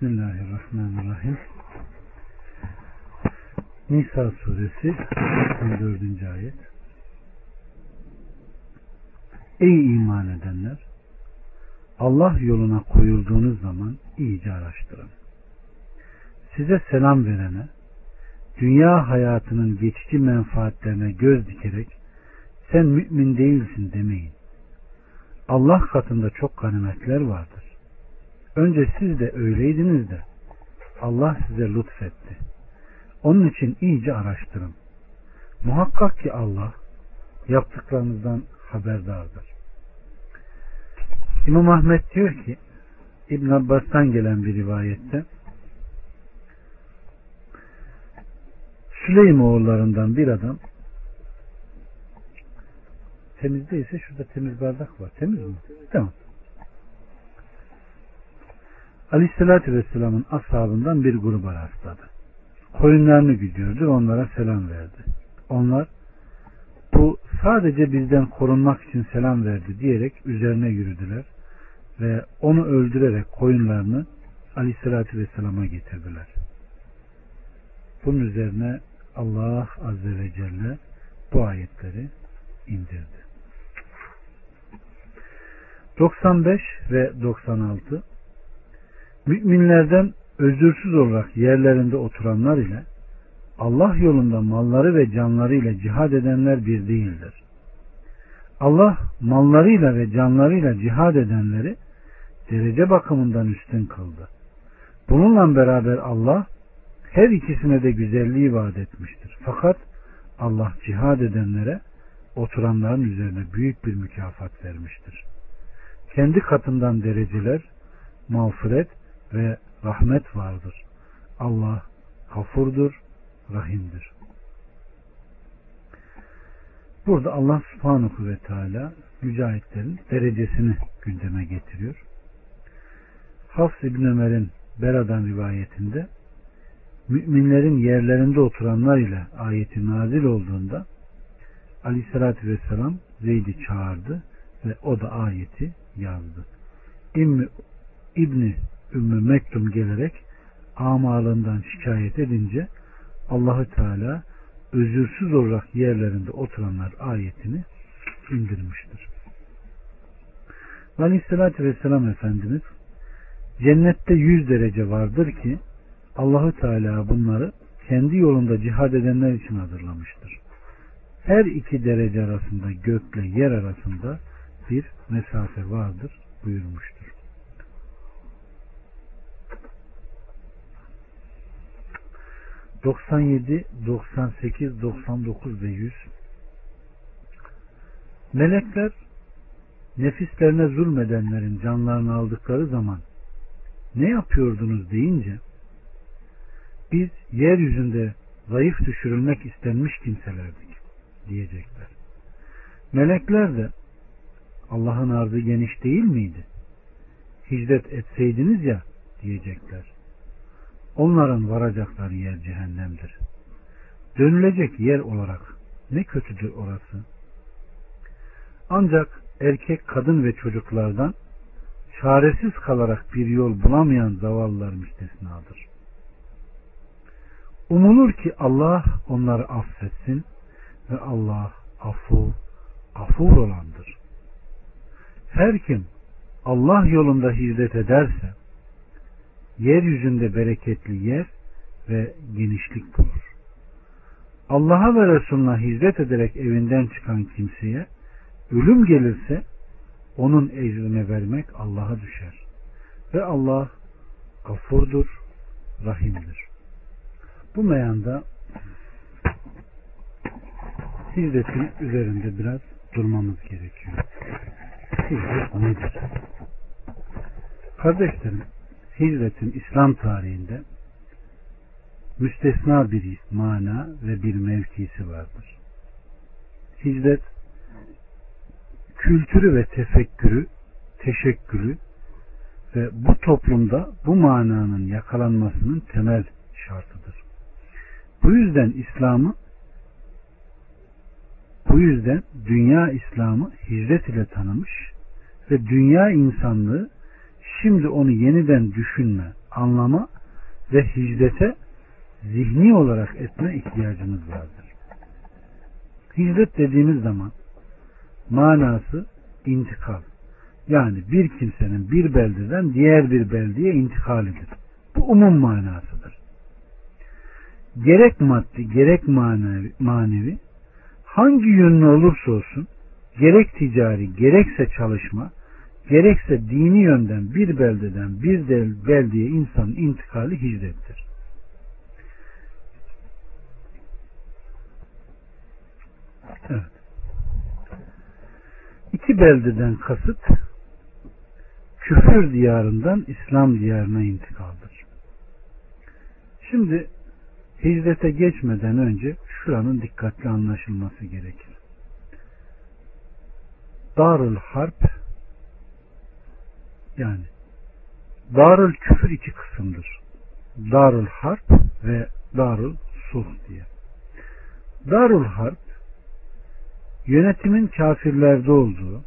Bismillahirrahmanirrahim. Nisa suresi 14. ayet. Ey iman edenler! Allah yoluna koyulduğunuz zaman iyice araştırın. Size selam verene, dünya hayatının geçici menfaatlerine göz dikerek sen mümin değilsin demeyin. Allah katında çok ganimetler vardır. Önce siz de öyleydiniz de Allah size lütfetti. Onun için iyice araştırın. Muhakkak ki Allah yaptıklarınızdan haberdardır. İmam Ahmet diyor ki İbn Abbas'tan gelen bir rivayette Süleym oğullarından bir adam temiz değilse şurada temiz bardak var. Temiz mi? Tamam. Aleyhissalatü Vesselam'ın ashabından bir gruba rastladı. Koyunlarını gidiyordu onlara selam verdi. Onlar bu sadece bizden korunmak için selam verdi diyerek üzerine yürüdüler ve onu öldürerek koyunlarını Aleyhissalatü Vesselam'a getirdiler. Bunun üzerine Allah Azze ve Celle bu ayetleri indirdi. 95 ve 96 Müminlerden özürsüz olarak yerlerinde oturanlar ile Allah yolunda malları ve canlarıyla cihad edenler bir değildir. Allah mallarıyla ve canlarıyla cihad edenleri derece bakımından üstün kıldı. Bununla beraber Allah her ikisine de güzelliği vaat etmiştir. Fakat Allah cihad edenlere oturanların üzerine büyük bir mükafat vermiştir. Kendi katından dereceler, mağfiret ve rahmet vardır. Allah kafurdur, rahimdir. Burada Allah subhanahu ve teala mücahitlerin derecesini gündeme getiriyor. Hafs İbn Ömer'in Bera'dan rivayetinde müminlerin yerlerinde oturanlar ile ayeti nazil olduğunda Aleyhisselatü Vesselam Zeyd'i çağırdı ve o da ayeti yazdı. İbni, İbni Ümmü Mektum gelerek amalından şikayet edince Allahü Teala özürsüz olarak yerlerinde oturanlar ayetini indirmiştir. Aleyhissalatü Vesselam Efendimiz cennette yüz derece vardır ki Allahü Teala bunları kendi yolunda cihad edenler için hazırlamıştır. Her iki derece arasında gökle yer arasında bir mesafe vardır buyurmuştur. 97, 98, 99 ve 100 Melekler nefislerine zulmedenlerin canlarını aldıkları zaman ne yapıyordunuz deyince biz yeryüzünde zayıf düşürülmek istenmiş kimselerdik diyecekler. Melekler de Allah'ın arzı geniş değil miydi? Hicret etseydiniz ya diyecekler. Onların varacakları yer cehennemdir. Dönülecek yer olarak ne kötüdür orası. Ancak erkek, kadın ve çocuklardan çaresiz kalarak bir yol bulamayan zavallılar müstesnadır. Umulur ki Allah onları affetsin ve Allah afu, afur olandır. Her kim Allah yolunda hizmet ederse yeryüzünde bereketli yer ve genişlik bulur. Allah'a ve Resulüne hizmet ederek evinden çıkan kimseye ölüm gelirse onun ecrine vermek Allah'a düşer. Ve Allah gafurdur, rahimdir. Bu meyanda hizmetin üzerinde biraz durmamız gerekiyor. Hizmet nedir? Kardeşlerim, hicretin İslam tarihinde müstesna bir mana ve bir mevkisi vardır. Hicret kültürü ve tefekkürü, teşekkülü ve bu toplumda bu mananın yakalanmasının temel şartıdır. Bu yüzden İslam'ı bu yüzden dünya İslam'ı hicret ile tanımış ve dünya insanlığı şimdi onu yeniden düşünme, anlama ve hicrete zihni olarak etme ihtiyacımız vardır. Hicret dediğimiz zaman manası intikal. Yani bir kimsenin bir beldeden diğer bir beldeye intikalidir. Bu umum manasıdır. Gerek maddi gerek manevi, manevi hangi yönlü olursa olsun gerek ticari gerekse çalışma gerekse dini yönden bir beldeden bir beldeye insanın intikali hicrettir. Evet. İki beldeden kasıt küfür diyarından İslam diyarına intikaldır. Şimdi hicrete geçmeden önce şuranın dikkatli anlaşılması gerekir. Darül Harp yani Darül Küfür iki kısımdır. Darül Harp ve Darül Sulh diye. Darül Harp yönetimin kafirlerde olduğu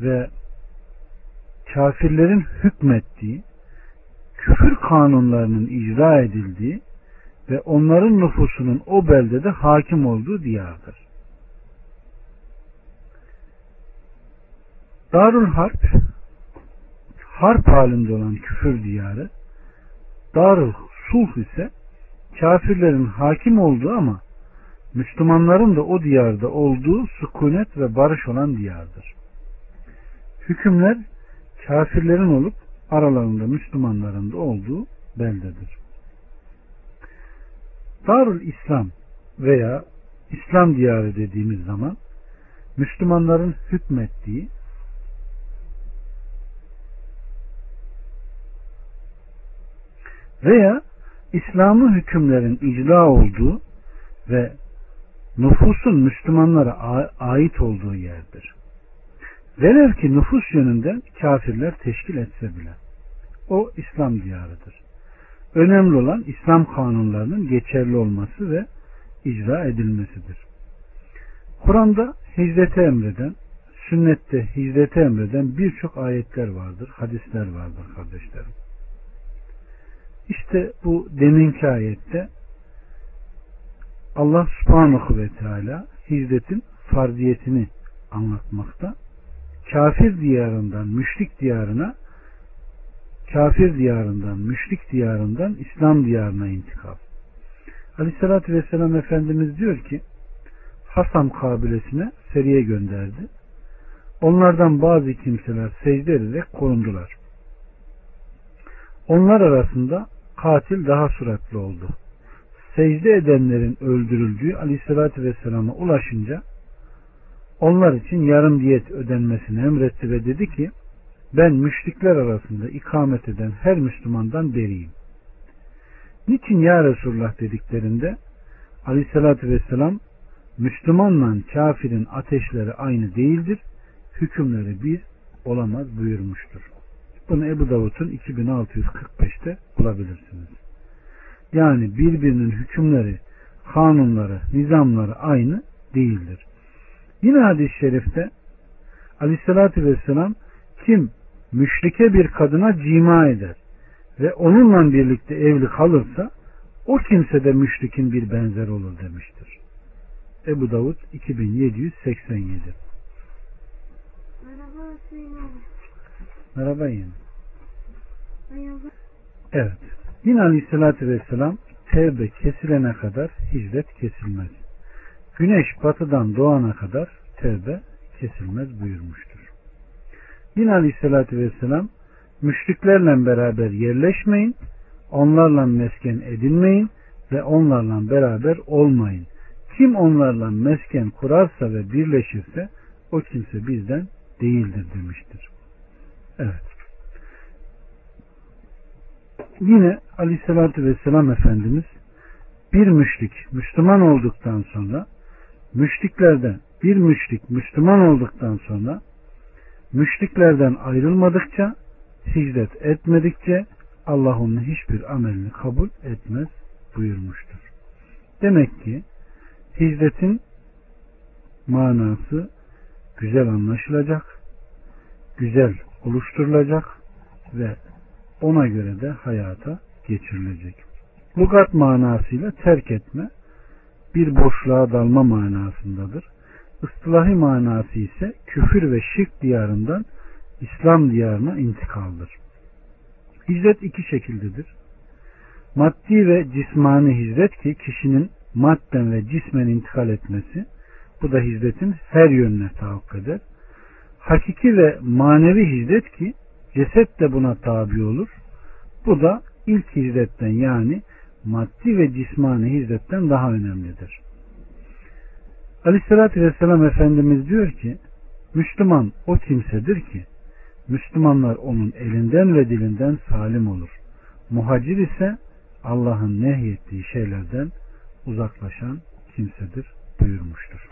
ve kafirlerin hükmettiği, küfür kanunlarının icra edildiği ve onların nüfusunun o beldede hakim olduğu diyardır. Darül Harp harp halinde olan küfür diyarı Darül Sulh ise kafirlerin hakim olduğu ama Müslümanların da o diyarda olduğu sükunet ve barış olan diyardır. Hükümler kafirlerin olup aralarında Müslümanların da olduğu beldedir. Darül İslam veya İslam diyarı dediğimiz zaman Müslümanların hükmettiği veya İslam'ın hükümlerin icra olduğu ve nüfusun Müslümanlara ait olduğu yerdir. Velev ki nüfus yönünden kafirler teşkil etse bile. O İslam diyarıdır. Önemli olan İslam kanunlarının geçerli olması ve icra edilmesidir. Kur'an'da hicrete emreden, sünnette hicrete emreden birçok ayetler vardır, hadisler vardır kardeşlerim. İşte bu deminki ayette Allah subhanahu ve teala hicretin farziyetini anlatmakta. Kafir diyarından müşrik diyarına kafir diyarından, müşrik diyarından İslam diyarına intikal. Aleyhissalatü Vesselam Efendimiz diyor ki Hasam kabilesine seriye gönderdi. Onlardan bazı kimseler secde ederek korundular. Onlar arasında katil daha suratlı oldu. Secde edenlerin öldürüldüğü Aleyhisselatü Vesselam'a ulaşınca onlar için yarım diyet ödenmesini emretti ve dedi ki ben müşrikler arasında ikamet eden her Müslümandan beriyim. Niçin ya Resulullah dediklerinde Aleyhisselatü Vesselam Müslümanla kafirin ateşleri aynı değildir, hükümleri bir olamaz buyurmuştur. Bunu Ebu Davud'un 2645'te bulabilirsiniz. Yani birbirinin hükümleri, kanunları, nizamları aynı değildir. Yine hadis-i şerifte Aleyhisselatü Vesselam kim müşrike bir kadına cima eder ve onunla birlikte evli kalırsa o kimse de müşrikin bir benzer olur demiştir. Ebu Davud 2787 Merhaba Merhaba yine. Evet. Yine Aleyhisselatü Vesselam tevbe kesilene kadar hicret kesilmez. Güneş batıdan doğana kadar tevbe kesilmez buyurmuştur. Yine Aleyhisselatü Vesselam müşriklerle beraber yerleşmeyin, onlarla mesken edinmeyin ve onlarla beraber olmayın. Kim onlarla mesken kurarsa ve birleşirse o kimse bizden değildir demiştir. Evet. Yine Aleyhisselatü Vesselam Efendimiz bir müşrik Müslüman olduktan sonra müşriklerden bir müşrik Müslüman olduktan sonra müşriklerden ayrılmadıkça hicret etmedikçe Allah onun hiçbir amelini kabul etmez buyurmuştur. Demek ki hicretin manası güzel anlaşılacak, güzel oluşturulacak ve ona göre de hayata geçirilecek. Lugat manasıyla terk etme, bir boşluğa dalma manasındadır. Istilahi manası ise küfür ve şirk diyarından İslam diyarına intikaldır. Hicret iki şekildedir. Maddi ve cismani hicret ki kişinin madden ve cismen intikal etmesi, bu da hicretin her yönüne tahakkuk eder. Hakiki ve manevi hicret ki ceset de buna tabi olur. Bu da ilk hicretten yani maddi ve cismani hicretten daha önemlidir. Aleyhissalatü Vesselam Efendimiz diyor ki Müslüman o kimsedir ki Müslümanlar onun elinden ve dilinden salim olur. Muhacir ise Allah'ın nehyettiği şeylerden uzaklaşan kimsedir buyurmuştur.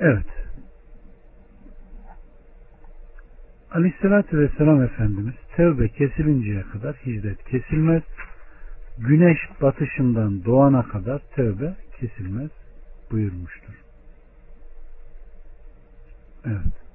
Evet. Aleyhissalatü Vesselam Efendimiz tevbe kesilinceye kadar hicret kesilmez. Güneş batışından doğana kadar tevbe kesilmez buyurmuştur. Evet.